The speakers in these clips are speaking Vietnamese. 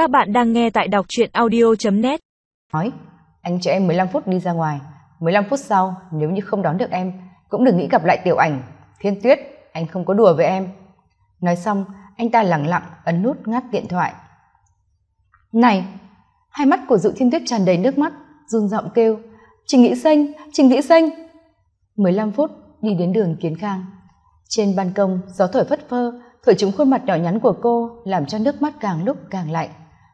Các bạn đang nghe tại đọc truyện audio.net Nói, anh cho em 15 phút đi ra ngoài. 15 phút sau, nếu như không đón được em, cũng đừng nghĩ gặp lại tiểu ảnh. Thiên tuyết, anh không có đùa với em. Nói xong, anh ta lặng lặng ấn nút ngắt điện thoại. Này! Hai mắt của dự Thiên Tuyết tràn đầy nước mắt, run giọng kêu. Trình Nghĩ Xanh! Trình Nghĩ Xanh! 15 phút đi đến đường Kiến Khang. Trên ban công, gió thổi phất phơ, thổi trúng khuôn mặt nhỏ nhắn của cô, làm cho nước mắt càng lúc càng lạnh.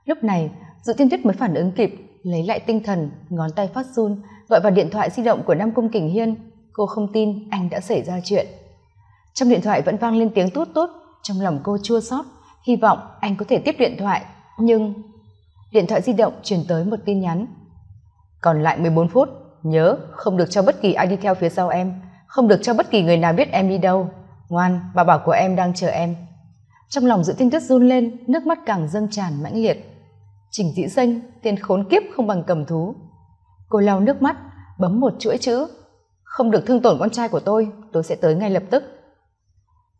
Lúc này, dự Thiên Tuyết mới phản ứng kịp, lấy lại tinh thần, ngón tay phát run, gọi vào điện thoại di động của Nam Cung Kình Hiên. Cô không tin anh đã xảy ra chuyện. Trong điện thoại vẫn vang lên tiếng tút tút, trong lòng cô chua xót, hy vọng anh có thể tiếp điện thoại, nhưng điện thoại di động truyền tới một tin nhắn. Còn lại 14 phút, nhớ không được cho bất kỳ ai đi theo phía sau em, không được cho bất kỳ người nào biết em đi đâu. Ngoan, bà bảo của em đang chờ em. Trong lòng Dự Tinh Tuyết run lên, nước mắt càng dâng tràn mãnh liệt. Trình Dĩ Danh, tên khốn kiếp không bằng cầm thú. Cô lau nước mắt, bấm một chuỗi chữ. Không được thương tổn con trai của tôi, tôi sẽ tới ngay lập tức.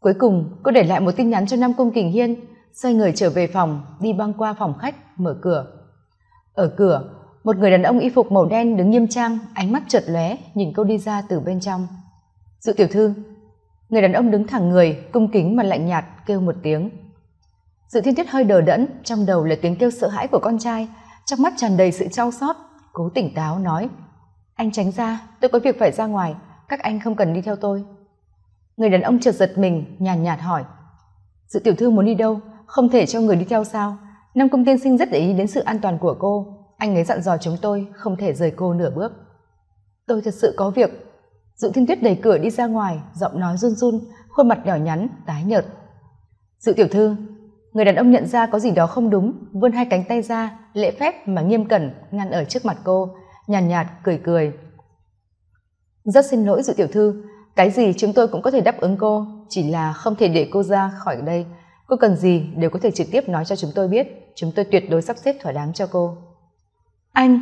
Cuối cùng, cô để lại một tin nhắn cho Nam Cung Kình Hiên, xoay người trở về phòng, đi băng qua phòng khách, mở cửa. Ở cửa, một người đàn ông y phục màu đen đứng nghiêm trang, ánh mắt chợt lóe, nhìn cô đi ra từ bên trong. Dự tiểu thư, người đàn ông đứng thẳng người, cung kính mà lạnh nhạt, kêu một tiếng. Dự thiên tuyết hơi đờ đẫn, trong đầu là tiếng kêu sợ hãi của con trai, trong mắt tràn đầy sự trao xót, cố tỉnh táo nói. Anh tránh ra, tôi có việc phải ra ngoài, các anh không cần đi theo tôi. Người đàn ông chợt giật mình, nhàn nhạt, hỏi. Dự tiểu thư muốn đi đâu, không thể cho người đi theo sao? Nam Công tiên sinh rất để ý đến sự an toàn của cô, anh ấy dặn dò chúng tôi không thể rời cô nửa bước. Tôi thật sự có việc. Dự thiên tuyết đẩy cửa đi ra ngoài, giọng nói run run, khuôn mặt nhỏ nhắn, tái nhợt. Dự tiểu thư, người đàn ông nhận ra có gì đó không đúng, vươn hai cánh tay ra, lễ phép mà nghiêm cẩn ngăn ở trước mặt cô, nhàn nhạt, nhạt cười cười. Rất xin lỗi dự tiểu thư, cái gì chúng tôi cũng có thể đáp ứng cô, chỉ là không thể để cô ra khỏi đây. Cô cần gì đều có thể trực tiếp nói cho chúng tôi biết, chúng tôi tuyệt đối sắp xếp thỏa đáng cho cô. Anh!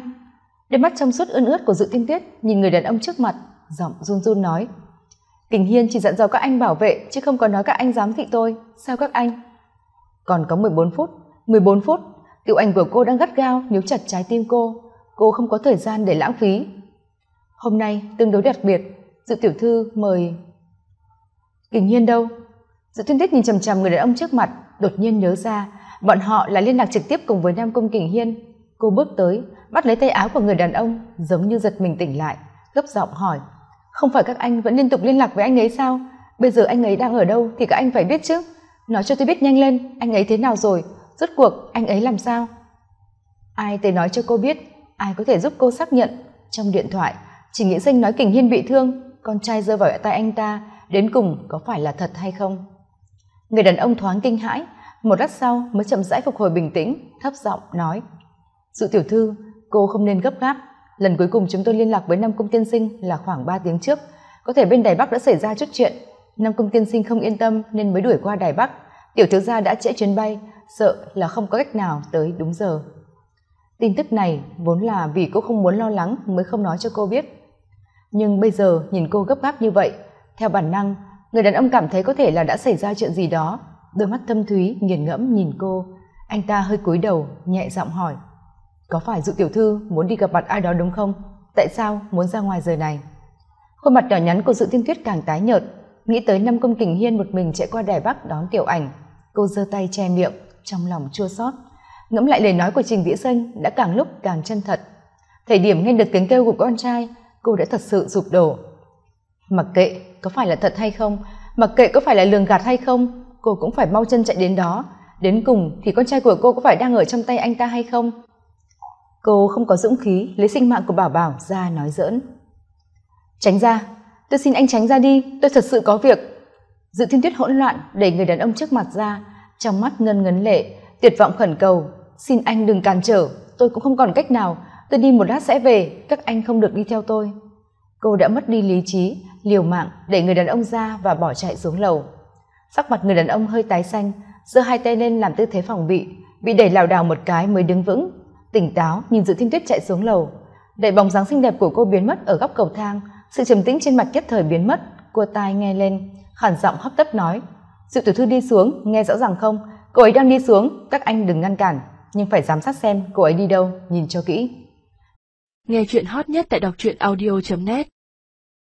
Đôi mắt trong suốt ươn ướt của dự tinh tuyết nhìn người đàn ông trước mặt, giọng run run nói. Kình Hiên chỉ dặn dò các anh bảo vệ chứ không có nói các anh giám thị tôi. Sao các anh? Còn có 14 phút. 14 phút. Tiểu ảnh của cô đang gắt gao níu chặt trái tim cô. Cô không có thời gian để lãng phí. Hôm nay tương đối đặc biệt. Dự tiểu thư mời... Kình Hiên đâu? Dự tuyên tiết nhìn chằm chằm người đàn ông trước mặt, đột nhiên nhớ ra bọn họ là liên lạc trực tiếp cùng với Nam công Kình Hiên. Cô bước tới, bắt lấy tay áo của người đàn ông, giống như giật mình tỉnh lại, gấp giọng hỏi. Không phải các anh vẫn liên tục liên lạc với anh ấy sao? Bây giờ anh ấy đang ở đâu thì các anh phải biết chứ. Nói cho tôi biết nhanh lên, anh ấy thế nào rồi? Rốt cuộc, anh ấy làm sao? Ai tới nói cho cô biết, ai có thể giúp cô xác nhận. Trong điện thoại, chỉ nghĩ danh nói Kình Hiên bị thương, con trai rơi vào tay anh ta, đến cùng có phải là thật hay không? Người đàn ông thoáng kinh hãi, một lát sau mới chậm rãi phục hồi bình tĩnh, thấp giọng nói. Dự tiểu thư, cô không nên gấp gáp. Lần cuối cùng chúng tôi liên lạc với Nam Cung Tiên Sinh là khoảng ba tiếng trước. Có thể bên Đài Bắc đã xảy ra chút chuyện. Nam công Tiên Sinh không yên tâm nên mới đuổi qua Đài Bắc. Tiểu thiếu gia đã trễ chuyến bay, sợ là không có cách nào tới đúng giờ. Tin tức này vốn là vì cô không muốn lo lắng mới không nói cho cô biết. Nhưng bây giờ nhìn cô gấp gáp như vậy, theo bản năng, người đàn ông cảm thấy có thể là đã xảy ra chuyện gì đó. Đôi mắt thâm thúy nghiền ngẫm nhìn cô. Anh ta hơi cúi đầu, nhẹ giọng hỏi có phải dụ tiểu thư muốn đi gặp mặt ai đó đúng không tại sao muốn ra ngoài giờ này khuôn mặt nhỏ nhắn của dự tiên tuyết càng tái nhợt nghĩ tới năm công kình hiên một mình chạy qua đài bắc đón tiểu ảnh, cô giơ tay che miệng, trong lòng chua xót. Ngẫm lại lời nói của trình vĩ xanh, đã càng lúc càng chân thật. Thời điểm nghe được tiếng kêu của con trai, cô đã thật sự sụp đổ. Mặc kệ có phải là thật hay không, mặc kệ có phải là lường gạt hay không, cô cũng phải mau chân chạy đến đó. Đến cùng thì con trai của cô có phải đang ở trong tay anh ta hay không? Cô không có dũng khí lấy sinh mạng của bảo bảo ra nói dỡn tránh ra tôi xin anh tránh ra đi, tôi thật sự có việc. Dự thiên tuyết hỗn loạn đẩy người đàn ông trước mặt ra, trong mắt ngân ngấn lệ, tuyệt vọng khẩn cầu. Xin anh đừng cản trở, tôi cũng không còn cách nào. Tôi đi một lát sẽ về, các anh không được đi theo tôi. Cô đã mất đi lý trí, liều mạng đẩy người đàn ông ra và bỏ chạy xuống lầu. Sắc mặt người đàn ông hơi tái xanh, giơ hai tay lên làm tư thế phòng bị bị đẩy lảo đảo một cái mới đứng vững. Tỉnh táo, nhìn dự thiên tuyết chạy xuống lầu. Đẩy bóng dáng xinh đẹp của cô biến mất ở góc cầu thang sự trầm tĩnh trên mặt nhất thời biến mất cua tai nghe lên khản giọng hấp tấp nói sự tiểu thư đi xuống, nghe rõ ràng không? Cô ấy đang đi xuống, các anh đừng ngăn cản, nhưng phải giám sát xem cô ấy đi đâu, nhìn cho kỹ. Nghe chuyện hot nhất tại đọc truyện audio.net